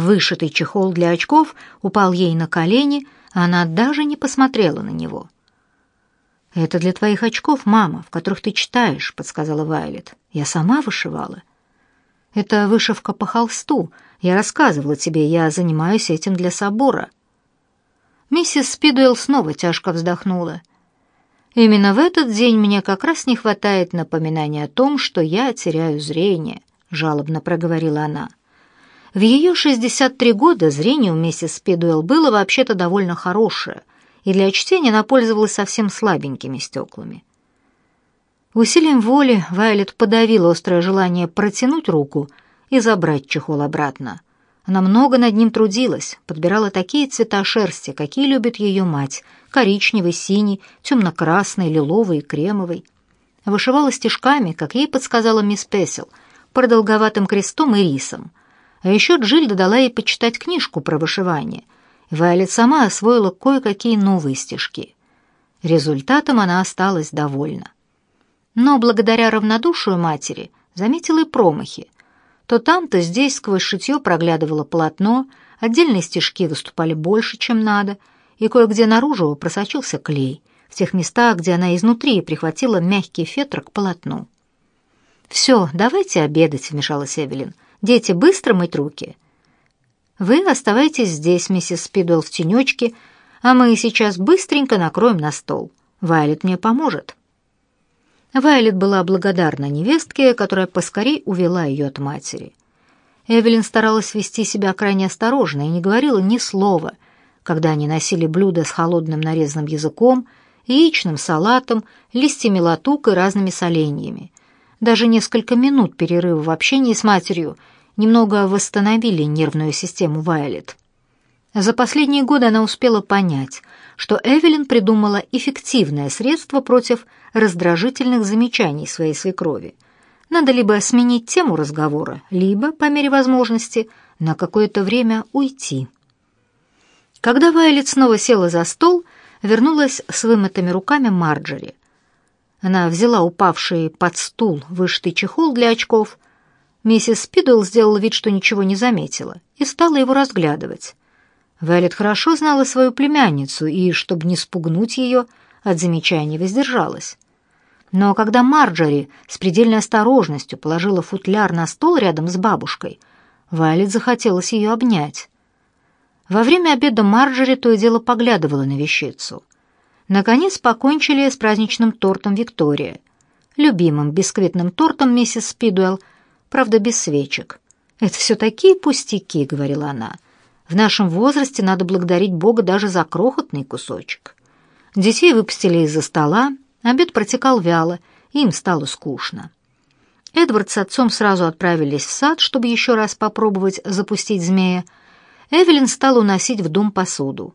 Вышитый чехол для очков упал ей на колени, а она даже не посмотрела на него. «Это для твоих очков, мама, в которых ты читаешь», — подсказала Вайлет. «Я сама вышивала». «Это вышивка по холсту. Я рассказывала тебе, я занимаюсь этим для собора». Миссис Спидуэлл снова тяжко вздохнула. «Именно в этот день мне как раз не хватает напоминания о том, что я теряю зрение», — жалобно проговорила она. В ее 63 года зрение у миссис Спидуэлл было вообще-то довольно хорошее, и для чтения она пользовалась совсем слабенькими стеклами. Усилием воли Вайлет подавила острое желание протянуть руку и забрать чехол обратно. Она много над ним трудилась, подбирала такие цвета шерсти, какие любит ее мать — коричневый, синий, темно-красный, лиловый кремовый. Вышивала стежками, как ей подсказала мисс Песел, продолговатым крестом и рисом. А еще Джильда дала ей почитать книжку про вышивание. Вайлет сама освоила кое-какие новые стежки. Результатом она осталась довольна. Но благодаря равнодушию матери заметила и промахи — то там, то здесь сквозь шитье проглядывало полотно, отдельные стежки выступали больше, чем надо, и кое-где наружу просочился клей, в тех местах, где она изнутри прихватила мягкий фетр к полотну. «Все, давайте обедать», — вмешалась Эвелин. «Дети, быстро мыть руки». «Вы оставайтесь здесь, миссис Спидуэлл, в тенечке, а мы сейчас быстренько накроем на стол. Вайлет мне поможет». Вайлет была благодарна невестке, которая поскорей увела ее от матери. Эвелин старалась вести себя крайне осторожно и не говорила ни слова, когда они носили блюда с холодным нарезанным языком, яичным салатом, листьями латук и разными соленьями. Даже несколько минут перерыва в общении с матерью немного восстановили нервную систему Вайлет. За последние годы она успела понять, что Эвелин придумала эффективное средство против раздражительных замечаний своей свекрови. Надо либо сменить тему разговора, либо, по мере возможности, на какое-то время уйти. Когда Вайлет снова села за стол, вернулась с вымытыми руками Марджери. Она взяла упавший под стул вышитый чехол для очков. Миссис Спидуэлл сделала вид, что ничего не заметила, и стала его разглядывать. Вайлет хорошо знала свою племянницу и, чтобы не спугнуть ее, от замечаний воздержалась. Но когда Марджори с предельной осторожностью положила футляр на стол рядом с бабушкой, Вайлет захотелось ее обнять. Во время обеда Марджори то и дело поглядывала на вещицу. Наконец покончили с праздничным тортом Виктория, любимым бисквитным тортом миссис Спидуэлл, правда, без свечек. «Это все такие пустяки», — говорила она, — в нашем возрасте надо благодарить Бога даже за крохотный кусочек. Детей выпустили из-за стола, обед протекал вяло, и им стало скучно. Эдвард с отцом сразу отправились в сад, чтобы еще раз попробовать запустить змея. Эвелин стала уносить в дом посуду,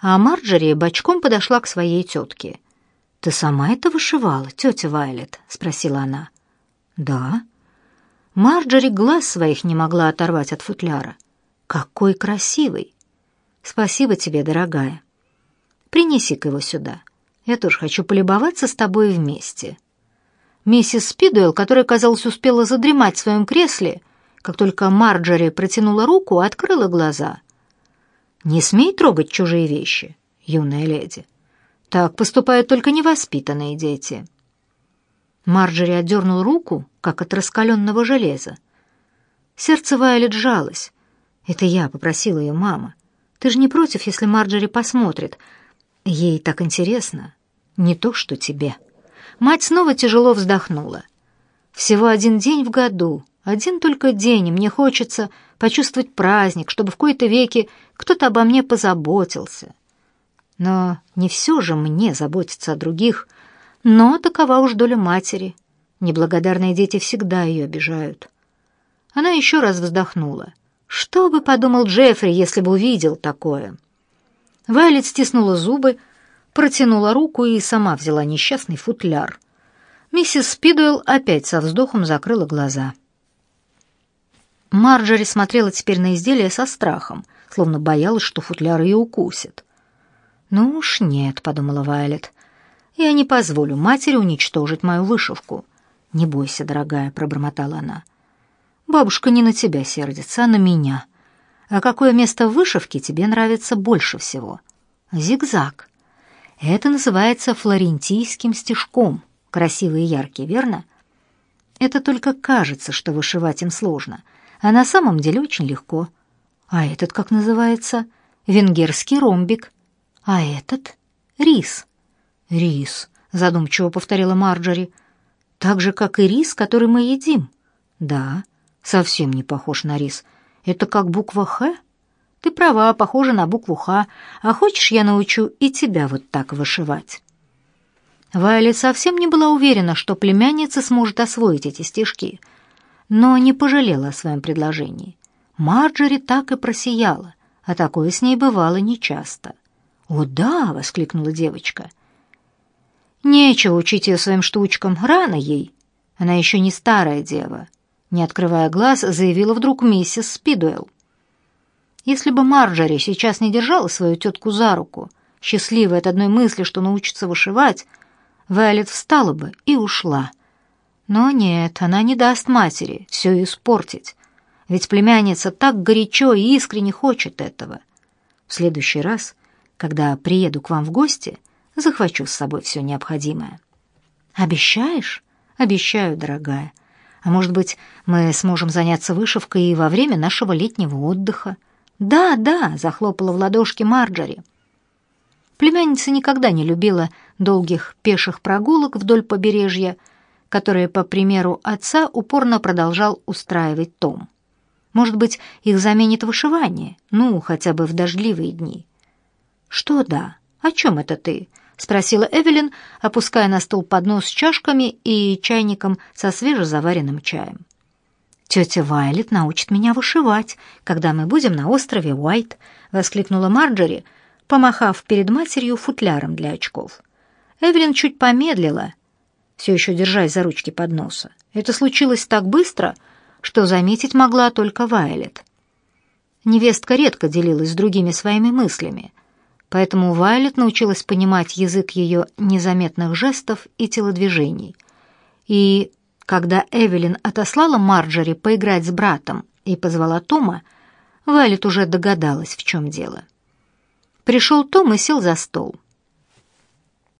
а Марджери бочком подошла к своей тетке. «Ты сама это вышивала, тетя Вайлет?» — спросила она. «Да». Марджери глаз своих не могла оторвать от футляра. Какой красивый! Спасибо тебе, дорогая. Принеси-ка его сюда. Я тоже хочу полюбоваться с тобой вместе. Миссис Спидуэлл, которая, казалось, успела задремать в своем кресле, как только Марджори протянула руку, открыла глаза. «Не смей трогать чужие вещи, юная леди. Так поступают только невоспитанные дети». Марджори отдернул руку, как от раскаленного железа. Сердце Вайлет сжалось. Это я попросила ее мама. Ты же не против, если Марджери посмотрит? Ей так интересно. Не то, что тебе. Мать снова тяжело вздохнула. Всего один день в году, один только день, и мне хочется почувствовать праздник, чтобы в кои-то веки кто-то обо мне позаботился. Но не все же мне заботиться о других, но такова уж доля матери. Неблагодарные дети всегда ее обижают. Она еще раз вздохнула. Что бы подумал Джеффри, если бы увидел такое? Вайлет стиснула зубы, протянула руку и сама взяла несчастный футляр. Миссис Спидуэлл опять со вздохом закрыла глаза. Марджери смотрела теперь на изделие со страхом, словно боялась, что футляр ее укусит. «Ну уж нет», — подумала Вайлет, — «я не позволю матери уничтожить мою вышивку». «Не бойся, дорогая», — пробормотала она. Бабушка не на тебя сердится, а на меня. А какое место в вышивке тебе нравится больше всего? Зигзаг. Это называется флорентийским стежком. Красивый и яркий, верно? Это только кажется, что вышивать им сложно, а на самом деле очень легко. А этот как называется? Венгерский ромбик. А этот? Рис. Рис, задумчиво повторила Марджори. Так же, как и рис, который мы едим. Да, совсем не похож на рис. Это как буква «Х»? Ты права, похоже на букву «Х». А хочешь, я научу и тебя вот так вышивать?» Вайолет совсем не была уверена, что племянница сможет освоить эти стишки, но не пожалела о своем предложении. Марджори так и просияла, а такое с ней бывало нечасто. «О, да!» — воскликнула девочка. «Нечего учить ее своим штучкам, рано ей. Она еще не старая дева», — не открывая глаз, заявила вдруг миссис Спидуэлл. Если бы Марджори сейчас не держала свою тетку за руку, счастливая от одной мысли, что научится вышивать, Вайлет встала бы и ушла. Но нет, она не даст матери все испортить, ведь племянница так горячо и искренне хочет этого. В следующий раз, когда приеду к вам в гости, захвачу с собой все необходимое. Обещаешь? Обещаю, дорогая. А может быть, мы сможем заняться вышивкой и во время нашего летнего отдыха? «Да, да!» — захлопала в ладошки Марджори. Племянница никогда не любила долгих пеших прогулок вдоль побережья, которые, по примеру отца, упорно продолжал устраивать Том. Может быть, их заменит вышивание, ну, хотя бы в дождливые дни. «Что да? О чем это ты?» — спросила Эвелин, опуская на стол поднос с чашками и чайником со свежезаваренным чаем. «Тетя Вайлет научит меня вышивать, когда мы будем на острове Уайт», — воскликнула Марджори, помахав перед матерью футляром для очков. Эвелин чуть помедлила, все еще держась за ручки подноса. Это случилось так быстро, что заметить могла только Вайлет. Невестка редко делилась с другими своими мыслями, поэтому Вайлет научилась понимать язык ее незаметных жестов и телодвижений. И когда Эвелин отослала Марджори поиграть с братом и позвала Тома, Вайлет уже догадалась, в чем дело. Пришел Том и сел за стол.